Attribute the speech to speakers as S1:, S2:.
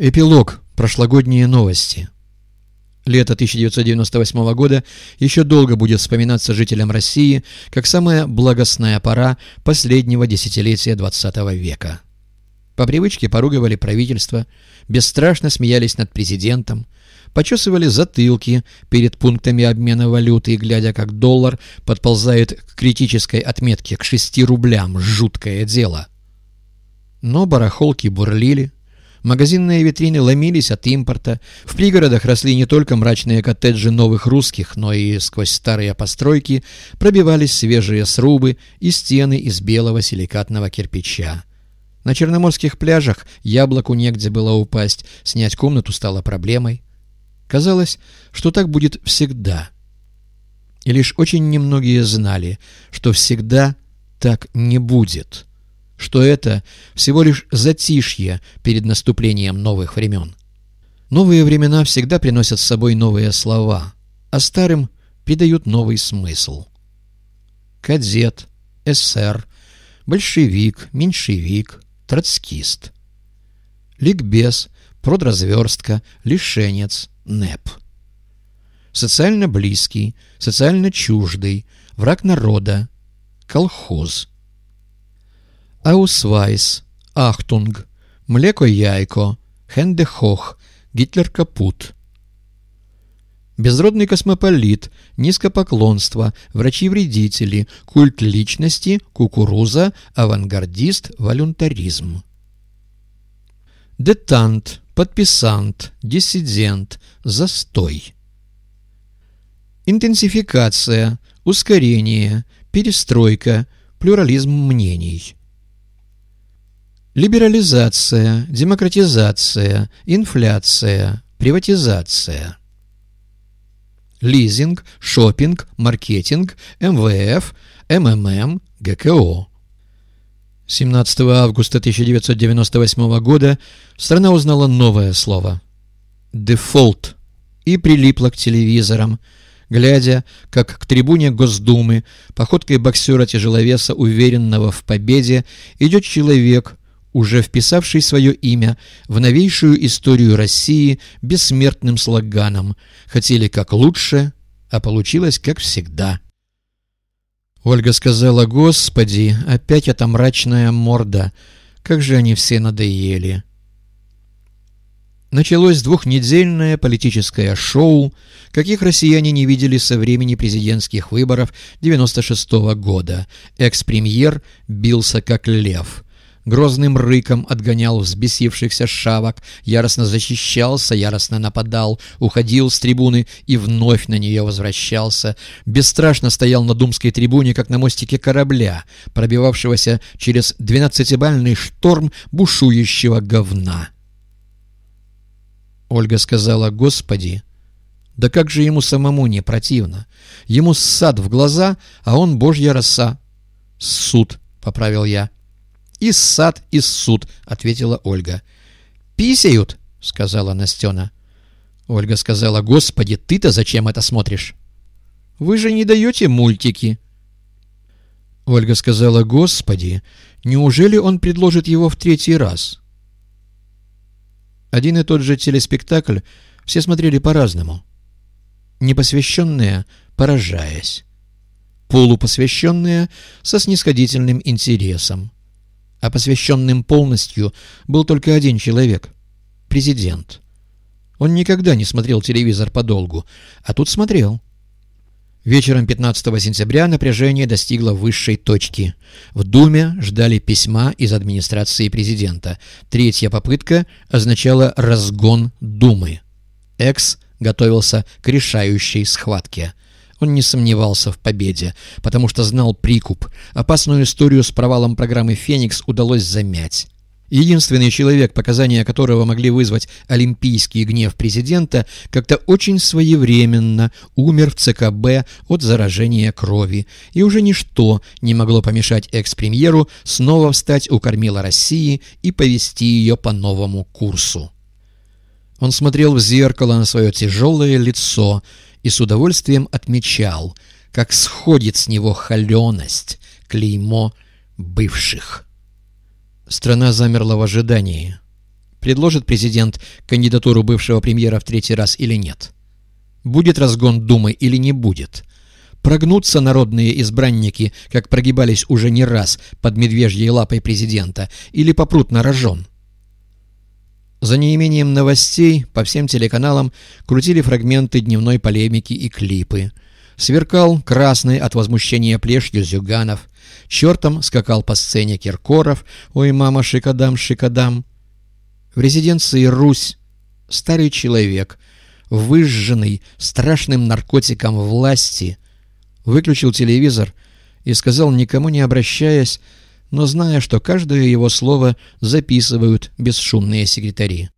S1: Эпилог. Прошлогодние новости. Лето 1998 года еще долго будет вспоминаться жителям России как самая благостная пора последнего десятилетия XX века. По привычке поругивали правительство, бесстрашно смеялись над президентом, почесывали затылки перед пунктами обмена валюты, глядя, как доллар подползает к критической отметке, к 6 рублям. Жуткое дело. Но барахолки бурлили, Магазинные витрины ломились от импорта. В пригородах росли не только мрачные коттеджи новых русских, но и сквозь старые постройки пробивались свежие срубы и стены из белого силикатного кирпича. На черноморских пляжах яблоку негде было упасть, снять комнату стало проблемой. Казалось, что так будет всегда. И лишь очень немногие знали, что всегда так не будет что это всего лишь затишье перед наступлением новых времен. Новые времена всегда приносят с собой новые слова, а старым придают новый смысл. Кадет, эсер, большевик, меньшевик, троцкист. Ликбез, продразверстка, лишенец, НЭП. Социально близкий, социально чуждый, враг народа, колхоз – Аусвайс, Ахтунг, Млеко-Яйко, Хенде хох, Гитлер-Капут. Безродный космополит, низкопоклонство, врачи-вредители, культ личности, кукуруза, авангардист, волюнтаризм. Детант, подписант, диссидент, застой. Интенсификация, ускорение, перестройка, плюрализм мнений. Либерализация, демократизация, инфляция, приватизация. Лизинг, шопинг, маркетинг, МВФ, МММ, ГКО. 17 августа 1998 года страна узнала новое слово – «дефолт» и прилипла к телевизорам, глядя, как к трибуне Госдумы походкой боксера-тяжеловеса, уверенного в победе, идет человек, уже вписавший свое имя в новейшую историю России бессмертным слоганом «Хотели как лучше, а получилось как всегда». Ольга сказала, «Господи, опять эта мрачная морда, как же они все надоели». Началось двухнедельное политическое шоу, каких россияне не видели со времени президентских выборов 96 -го года. Экс-премьер бился как лев – грозным рыком отгонял взбесившихся шавок, яростно защищался, яростно нападал, уходил с трибуны и вновь на нее возвращался, бесстрашно стоял на думской трибуне, как на мостике корабля, пробивавшегося через двенадцатибальный шторм бушующего говна. Ольга сказала, «Господи, да как же ему самому не противно? Ему ссад в глаза, а он божья роса». «Суд», — поправил я. «И сад, и суд», — ответила Ольга. «Писают», — сказала Настена. Ольга сказала, «Господи, ты-то зачем это смотришь?» «Вы же не даете мультики». Ольга сказала, «Господи, неужели он предложит его в третий раз?» Один и тот же телеспектакль все смотрели по-разному. Непосвященные, поражаясь. Полупосвященные со снисходительным интересом а посвященным полностью был только один человек — президент. Он никогда не смотрел телевизор подолгу, а тут смотрел. Вечером 15 сентября напряжение достигло высшей точки. В Думе ждали письма из администрации президента. Третья попытка означала разгон Думы. Экс готовился к решающей схватке — он не сомневался в победе, потому что знал прикуп. Опасную историю с провалом программы «Феникс» удалось замять. Единственный человек, показания которого могли вызвать олимпийский гнев президента, как-то очень своевременно умер в ЦКБ от заражения крови, и уже ничто не могло помешать экс-премьеру снова встать у кормила России и повести ее по новому курсу. Он смотрел в зеркало на свое тяжелое лицо, и с удовольствием отмечал, как сходит с него холеность, клеймо бывших. Страна замерла в ожидании. Предложит президент кандидатуру бывшего премьера в третий раз или нет? Будет разгон Думы или не будет? Прогнутся народные избранники, как прогибались уже не раз под медвежьей лапой президента, или попрут на рожон? За неимением новостей по всем телеканалам крутили фрагменты дневной полемики и клипы. Сверкал красный от возмущения плешью Зюганов. Чертом скакал по сцене Киркоров. «Ой, мама, шикадам, шикадам!» В резиденции Русь старый человек, выжженный страшным наркотиком власти, выключил телевизор и сказал, никому не обращаясь, но зная, что каждое его слово записывают бесшумные секретари.